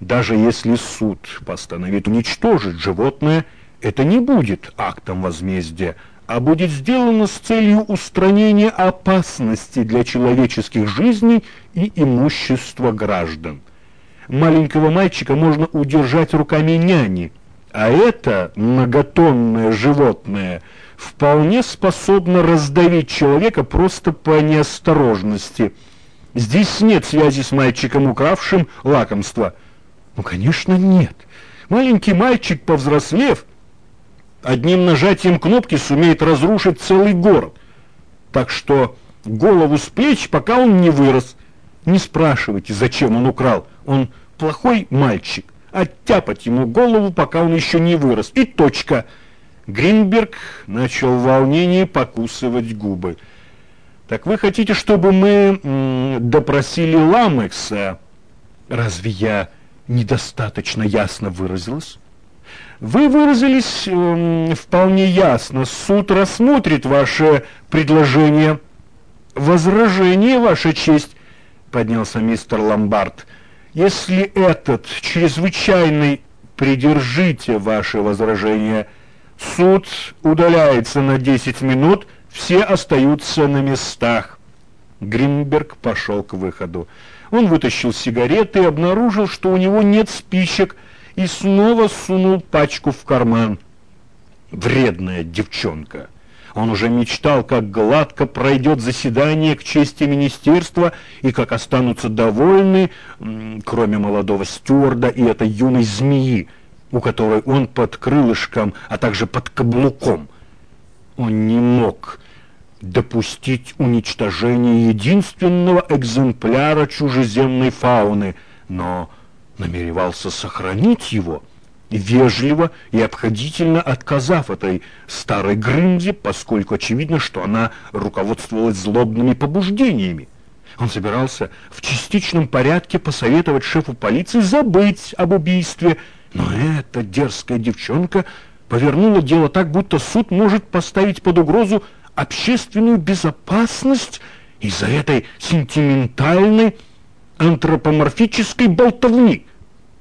Даже если суд постановит уничтожить животное, это не будет актом возмездия, а будет сделано с целью устранения опасности для человеческих жизней и имущества граждан. Маленького мальчика можно удержать руками няни, а это многотонное животное вполне способно раздавить человека просто по неосторожности. Здесь нет связи с мальчиком, укравшим лакомство. Ну, конечно, нет. Маленький мальчик, повзрослев, одним нажатием кнопки сумеет разрушить целый город. Так что голову с плеч, пока он не вырос. Не спрашивайте, зачем он украл. Он плохой мальчик. Оттяпать ему голову, пока он еще не вырос. И точка. Гринберг начал в волнении покусывать губы. Так вы хотите, чтобы мы допросили Ламекса? Разве я недостаточно ясно выразилась? Вы выразились э, вполне ясно. Суд рассмотрит ваше предложение. Возражение, ваша честь, поднялся мистер Ломбард. Если этот чрезвычайный придержите ваше возражение, суд удаляется на 10 минут, все остаются на местах. Гринберг пошел к выходу. Он вытащил сигареты и обнаружил, что у него нет спичек, и снова сунул пачку в карман. Вредная девчонка. Он уже мечтал, как гладко пройдет заседание к чести министерства и как останутся довольны, кроме молодого стюарда и этой юной змеи, у которой он под крылышком, а также под каблуком. Он не мог допустить уничтожения единственного экземпляра чужеземной фауны, но намеревался сохранить его, вежливо и обходительно отказав этой старой Грымзе, поскольку очевидно, что она руководствовалась злобными побуждениями. Он собирался в частичном порядке посоветовать шефу полиции забыть об убийстве, но эта дерзкая девчонка повернула дело так, будто суд может поставить под угрозу общественную безопасность из-за этой сентиментальной антропоморфической болтовни.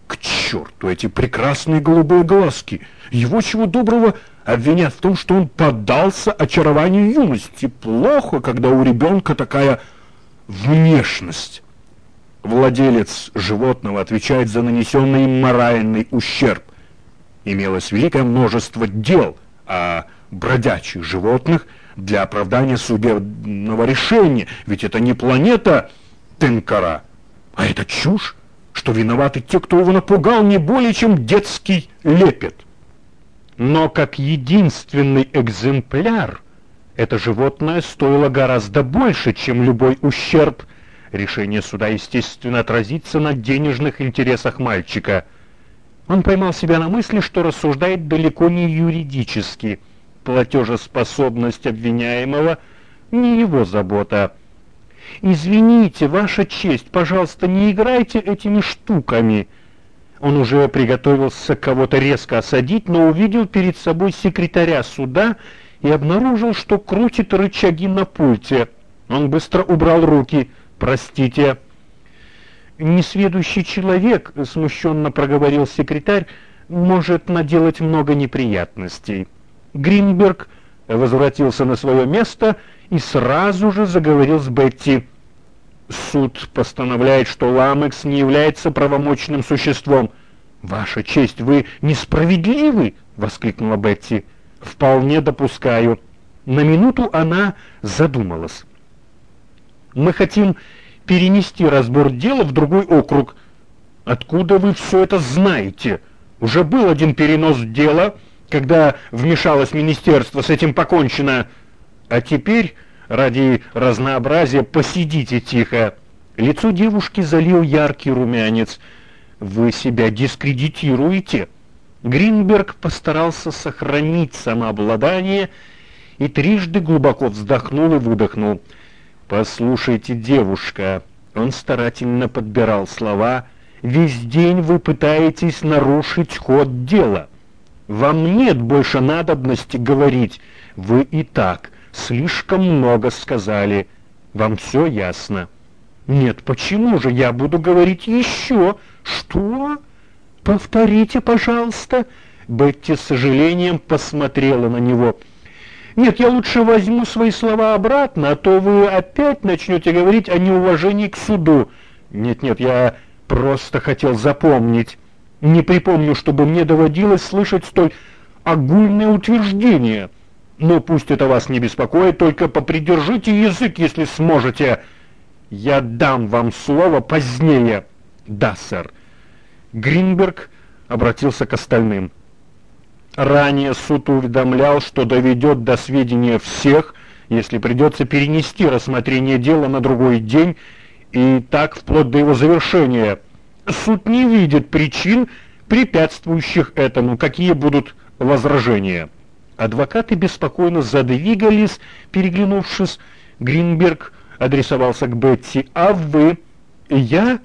К черту эти прекрасные голубые глазки! Его чего доброго обвинят в том, что он поддался очарованию юности. Плохо, когда у ребенка такая внешность. Владелец животного отвечает за нанесенный им моральный ущерб. Имелось великое множество дел о бродячих животных – для оправдания судебного решения, ведь это не планета Тенкара, а это чушь, что виноваты те, кто его напугал, не более чем детский лепет. Но как единственный экземпляр это животное стоило гораздо больше, чем любой ущерб. Решение суда, естественно, отразится на денежных интересах мальчика. Он поймал себя на мысли, что рассуждает далеко не юридически – платежеспособность обвиняемого не его забота. «Извините, ваша честь, пожалуйста, не играйте этими штуками». Он уже приготовился кого-то резко осадить, но увидел перед собой секретаря суда и обнаружил, что крутит рычаги на пульте. Он быстро убрал руки. «Простите». «Несведущий человек», — смущенно проговорил секретарь, — «может наделать много неприятностей». Гринберг возвратился на свое место и сразу же заговорил с Бетти. Суд постановляет, что Ламекс не является правомочным существом. «Ваша честь, вы несправедливы!» — воскликнула Бетти. «Вполне допускаю». На минуту она задумалась. «Мы хотим перенести разбор дела в другой округ». «Откуда вы все это знаете? Уже был один перенос дела...» когда вмешалось министерство, с этим покончено. А теперь, ради разнообразия, посидите тихо. Лицо девушки залил яркий румянец. Вы себя дискредитируете. Гринберг постарался сохранить самообладание и трижды глубоко вздохнул и выдохнул. «Послушайте, девушка», — он старательно подбирал слова, — «весь день вы пытаетесь нарушить ход дела». Вам нет больше надобности говорить. Вы и так слишком много сказали. Вам все ясно. Нет, почему же я буду говорить еще? Что? «Повторите, пожалуйста». Бетти с сожалением посмотрела на него. «Нет, я лучше возьму свои слова обратно, а то вы опять начнете говорить о неуважении к суду». «Нет-нет, я просто хотел запомнить. Не припомню, чтобы мне доводилось слышать столь огульное утверждение. Но пусть это вас не беспокоит, только попридержите язык, если сможете. Я дам вам слово позднее». «Да, сэр». Гринберг обратился к остальным. Ранее суд уведомлял, что доведет до сведения всех, если придется перенести рассмотрение дела на другой день, и так вплоть до его завершения. Суд не видит причин, препятствующих этому, какие будут возражения. Адвокаты беспокойно задвигались, переглянувшись. Гринберг адресовался к Бетти. «А вы?» «Я?»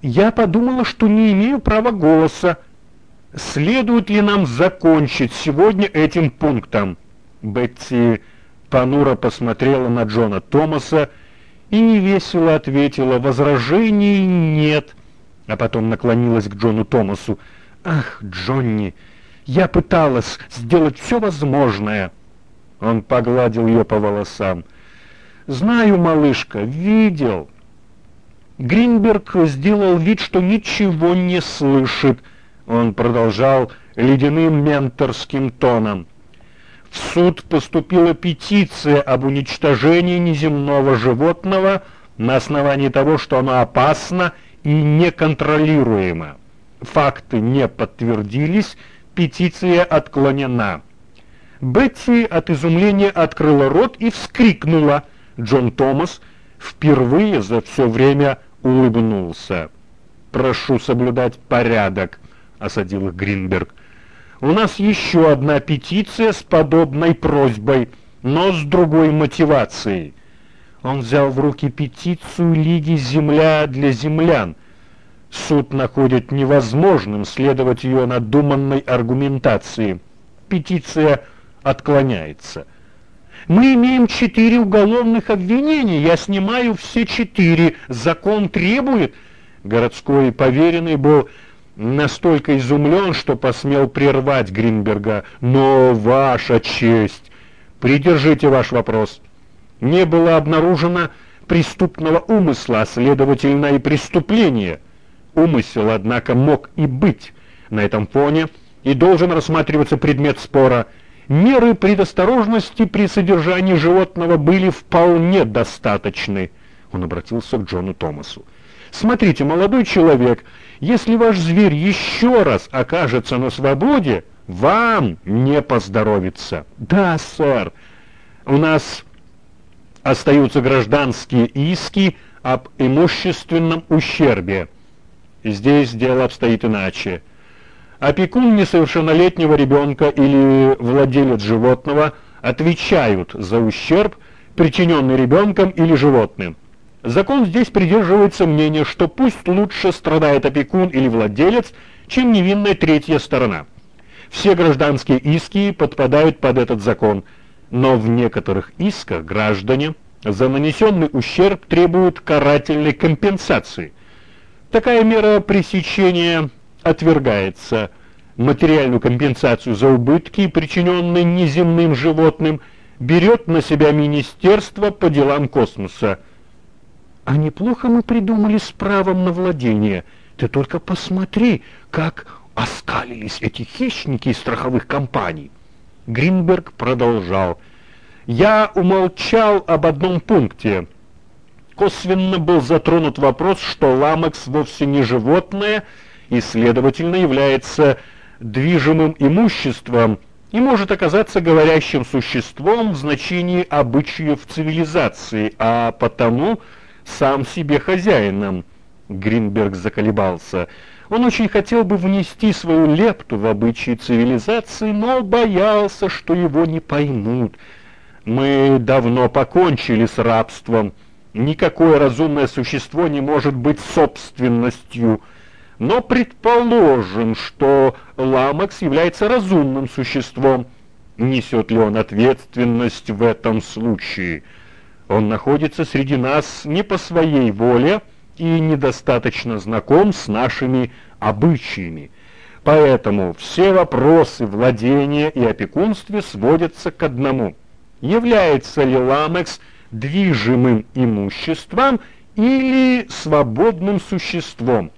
«Я подумала, что не имею права голоса. Следует ли нам закончить сегодня этим пунктом?» Бетти понуро посмотрела на Джона Томаса и невесело ответила «Возражений нет», а потом наклонилась к Джону Томасу. «Ах, Джонни, я пыталась сделать все возможное». Он погладил ее по волосам. «Знаю, малышка, видел». Гринберг сделал вид, что ничего не слышит. Он продолжал ледяным менторским тоном. В суд поступила петиция об уничтожении неземного животного на основании того, что оно опасно и неконтролируемо. Факты не подтвердились, петиция отклонена. Бетти от изумления открыла рот и вскрикнула. Джон Томас впервые за все время улыбнулся. «Прошу соблюдать порядок», — осадил их Гринберг. У нас еще одна петиция с подобной просьбой, но с другой мотивацией. Он взял в руки петицию Лиги «Земля для землян». Суд находит невозможным следовать ее надуманной аргументации. Петиция отклоняется. Мы имеем четыре уголовных обвинения, я снимаю все четыре. Закон требует. Городской поверенный был настолько изумлен, что посмел прервать Гринберга. «Но, ваша честь, придержите ваш вопрос. Не было обнаружено преступного умысла, а следовательно и преступления. Умысел, однако, мог и быть на этом фоне, и должен рассматриваться предмет спора. Меры предосторожности при содержании животного были вполне достаточны». Он обратился к Джону Томасу. «Смотрите, молодой человек, если ваш зверь еще раз окажется на свободе, вам не поздоровится. Да, сэр, у нас остаются гражданские иски об имущественном ущербе. Здесь дело обстоит иначе. Опекун несовершеннолетнего ребенка или владелец животного отвечают за ущерб, причиненный ребенком или животным. Закон здесь придерживается мнения, что пусть лучше страдает опекун или владелец, чем невинная третья сторона. Все гражданские иски подпадают под этот закон, но в некоторых исках граждане за нанесенный ущерб требуют карательной компенсации. Такая мера пресечения отвергается. Материальную компенсацию за убытки, причиненные неземным животным, берет на себя Министерство по делам космоса. А неплохо мы придумали с правом на владение. Ты только посмотри, как оскалились эти хищники из страховых компаний. Гринберг продолжал. Я умолчал об одном пункте. Косвенно был затронут вопрос, что ламекс вовсе не животное и, следовательно, является движимым имуществом и может оказаться говорящим существом в значении обычаев цивилизации, а потому сам себе хозяином. Гринберг заколебался. Он очень хотел бы внести свою лепту в обычаи цивилизации, но боялся, что его не поймут. Мы давно покончили с рабством. Никакое разумное существо не может быть собственностью. Но предположим, что Ламакс является разумным существом. Несет ли он ответственность в этом случае? Он находится среди нас не по своей воле и недостаточно знаком с нашими обычаями. Поэтому все вопросы владения и опекунстве сводятся к одному. Является ли ламекс движимым имуществом или свободным существом?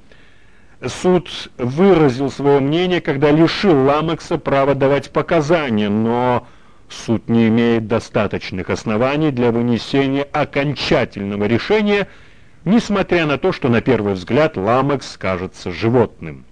Суд выразил свое мнение, когда лишил Ламекса права давать показания, но суд не имеет достаточных оснований для вынесения окончательного решения, несмотря на то, что на первый взгляд Ламекс кажется животным.